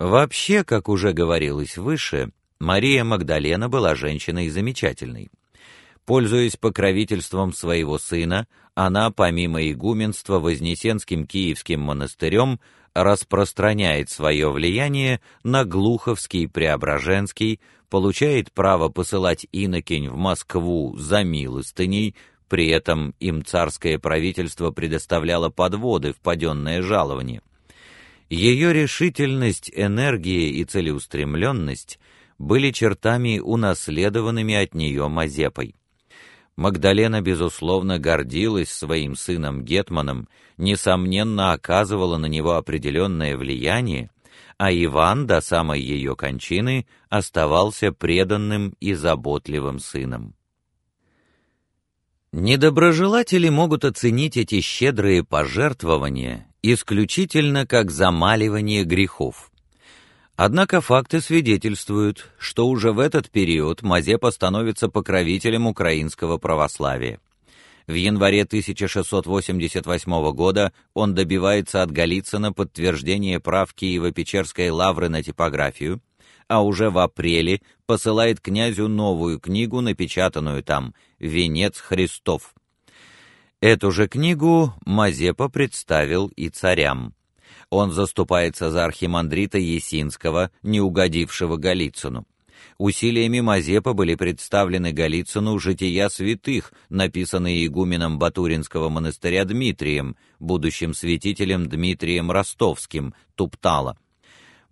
Вообще, как уже говорилось выше, Мария Магдалена была женщиной замечательной. Пользуясь покровительством своего сына, она, помимо игуменства Вознесенским Киевским монастырем, распространяет свое влияние на Глуховский Преображенский, получает право посылать инокинь в Москву за милостыней, при этом им царское правительство предоставляло подводы в паденное жалование. Ее решительность, энергия и целеустремленность были чертами унаследованными от нее Мазепой. Магдалена безусловно гордилась своим сыном гетманом, несомненно оказывала на него определенное влияние, а Иван до самой ее кончины оставался преданным и заботливым сыном. Недоброжелатели могут оценить эти щедрые пожертвования исключительно как замаливание грехов. Однако факты свидетельствуют, что уже в этот период Мазепа становится покровителем украинского православия. В январе 1688 года он добивается от Голицына подтверждения прав Киево-Печерской лавры на типографию, а уже в апреле посылает князю новую книгу, напечатанную там «Венец Христов». Эту же книгу Мазепа представил и царям. Он заступается за архимандрита Есинского, не угодившего Голицыну. Усилиями Мазепа были представлены Голицыну жития святых, написанные игуменом Батуринского монастыря Дмитрием, будущим святителем Дмитрием Ростовским, Туптала.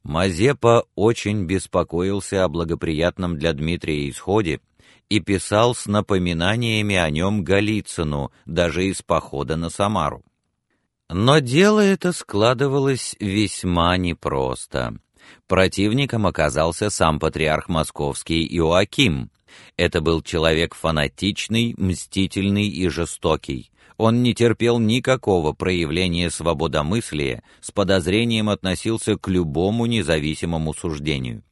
Мазепа очень беспокоился о благоприятном для Дмитрия исходе и писал с напоминаниями о нем Голицыну, даже из похода на Самару. Но дело это складывалось весьма непросто. Противником оказался сам патриарх московский Иоаким. Это был человек фанатичный, мстительный и жестокий. Он не терпел никакого проявления свободомыслия, с подозрением относился к любому независимому суждению.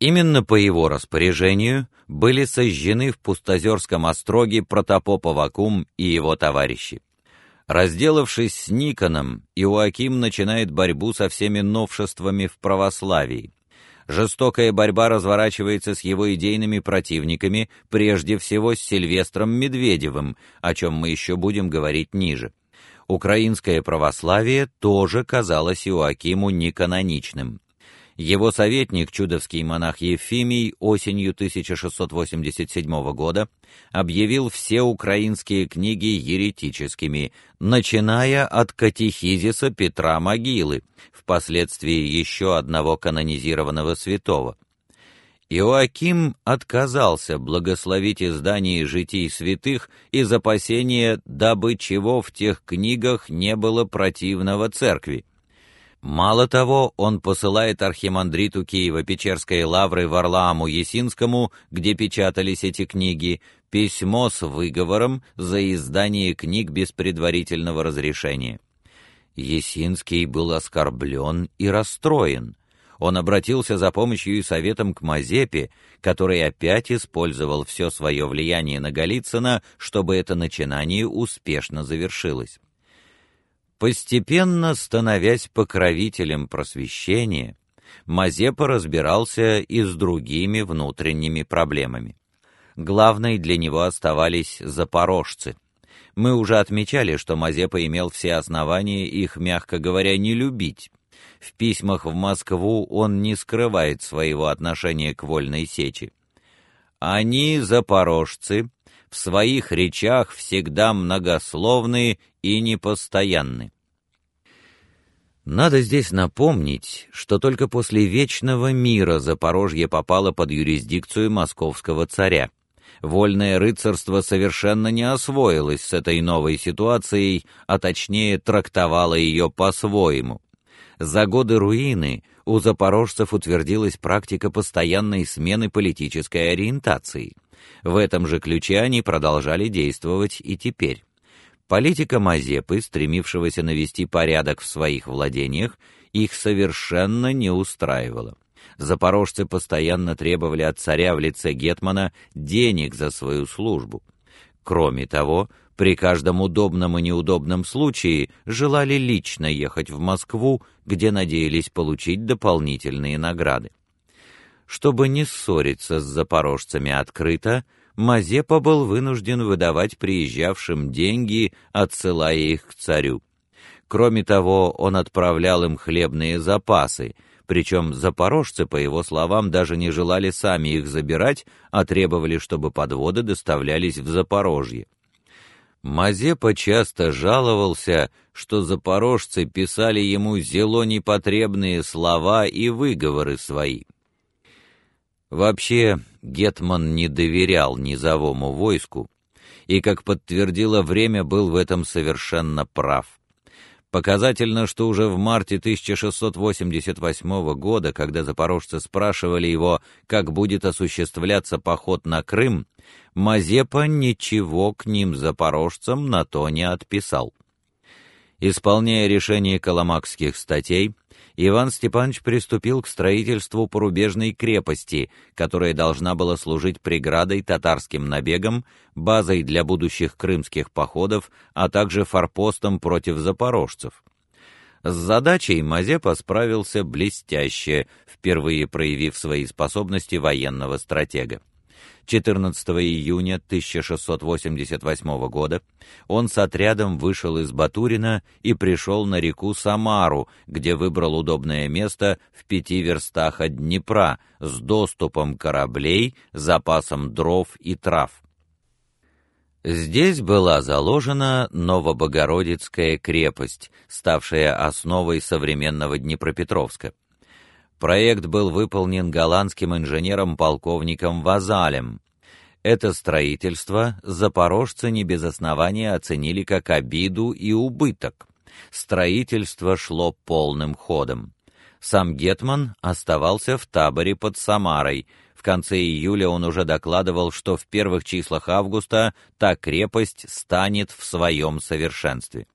Именно по его распоряжению были сожжены в Пустозерском остроге протопоп Авакум и его товарищи. Разделавшись с Никоном, Иоаким начинает борьбу со всеми новшествами в православии. Жестокая борьба разворачивается с его идейными противниками, прежде всего с Сильвестром Медведевым, о чем мы еще будем говорить ниже. Украинское православие тоже казалось Иоакиму неканоничным. Его советник, чудовский монах Ефимий, осенью 1687 года объявил все украинские книги еретическими, начиная от катехизиса Петра Могилы, впоследствии еще одного канонизированного святого. Иоаким отказался благословить издание житий святых из опасения, дабы чего в тех книгах не было противного церкви. Мало того, он посылает архимандриту Киево-Печерской лавры Варлааму Есинскому, где печатались эти книги, письмо с выговором за издание книг без предварительного разрешения. Есинский был оскорблен и расстроен. Он обратился за помощью и советом к Мазепе, который опять использовал все свое влияние на Голицына, чтобы это начинание успешно завершилось. Постепенно становясь покровителем просвещения, Мазепа разбирался и с другими внутренними проблемами. Главной для него оставались запорожцы. Мы уже отмечали, что Мазепа имел все основания их, мягко говоря, не любить. В письмах в Москву он не скрывает своего отношения к вольной сечи. Они запорожцы, в своих речах всегда многословны и непостоянны. Надо здесь напомнить, что только после вечного мира Запорожье попало под юрисдикцию московского царя. Вольное рыцарство совершенно не освоилось с этой новой ситуацией, а точнее трактовало ее по-своему. За годы руины у запорожцев утвердилась практика постоянной смены политической ориентации. В этом же ключе они продолжали действовать и теперь. Политика Мазепы, стремившегося навести порядок в своих владениях, их совершенно не устраивала. Запорожцы постоянно требовали от царя в лице гетмана денег за свою службу. Кроме того, при каждом удобном и неудобном случае желали лично ехать в Москву, где надеялись получить дополнительные награды. Чтобы не ссориться с запорожцами открыто, Мазепа был вынужден выдавать приезжавшим деньги, отсылая их к царю. Кроме того, он отправлял им хлебные запасы, причем запорожцы, по его словам, даже не желали сами их забирать, а требовали, чтобы подводы доставлялись в Запорожье. Мазепа часто жаловался, что запорожцы писали ему зело непотребные слова и выговоры свои. Вообще, гетман не доверял низовому войску, и, как подтвердило время, был в этом совершенно прав. Показательно, что уже в марте 1688 года, когда запорожцы спрашивали его, как будет осуществляться поход на Крым, Мазепа ничего к ним запорожцам на то не отписал. Исполняя решение коломакских статей, Иван Степанович приступил к строительству порубежной крепости, которая должна была служить преградой татарским набегам, базой для будущих крымских походов, а также форпостом против запорожцев. С задачей Мазепа справился блестяще, впервые проявив свои способности военного стратега. 14 июня 1688 года он с отрядом вышел из Батурина и пришел на реку Самару, где выбрал удобное место в пяти верстах от Днепра с доступом кораблей, запасом дров и трав. Здесь была заложена Новобогородицкая крепость, ставшая основой современного Днепропетровска. Проект был выполнен голландским инженером-полковником Вазалем. Это строительство запорожцы не без основания оценили как обиду и убыток. Строительство шло полным ходом. Сам гетман оставался в таборе под Самарой. В конце июля он уже докладывал, что в первых числах августа та крепость станет в своем совершенстве.